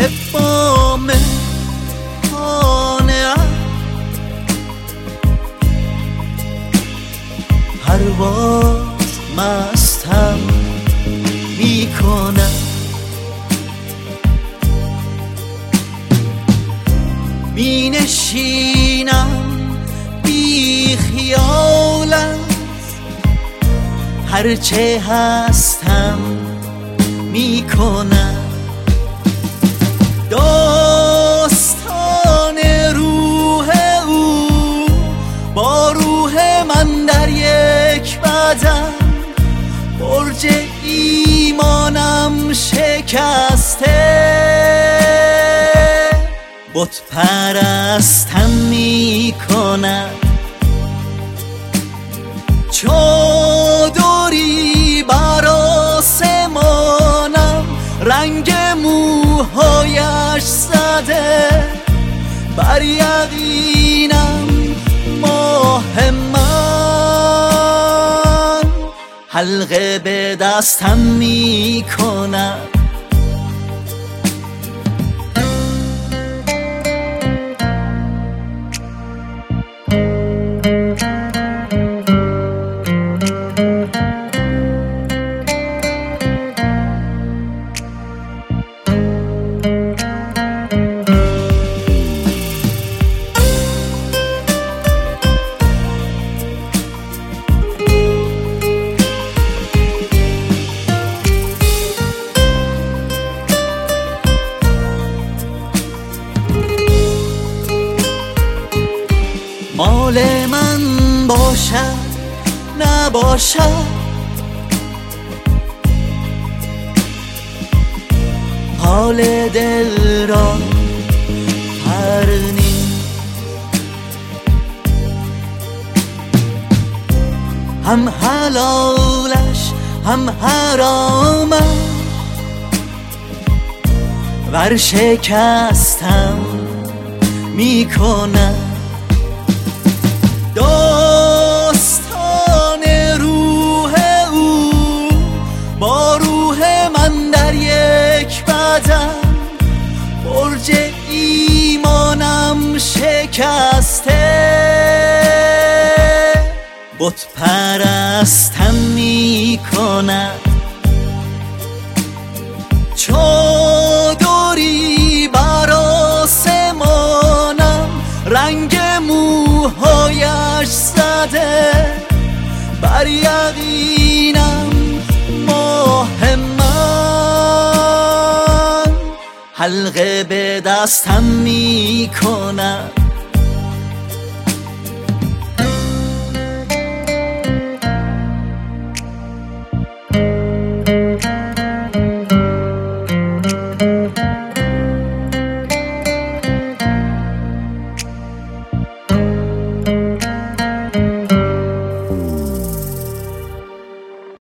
حبام مانع هر باز مستم می‌کنم می نشینم بی خیال هرچه هستم می‌کنم داستان روح او با روح من در یک بدن. برج ایمانم شکسته. بت پرستم می‌کنم. چادری بر یقینم ماه من حلقه به دستم می‌کنم مال باشد نباشد. حال دل را پرنی هم حلالش هم ور شکستم می‌کنم بت پرستم می‌کنم چادری بر آسمانم رنگ موهایش زده. بر یقینم ماه من. حلقه به دستم می‌کنم.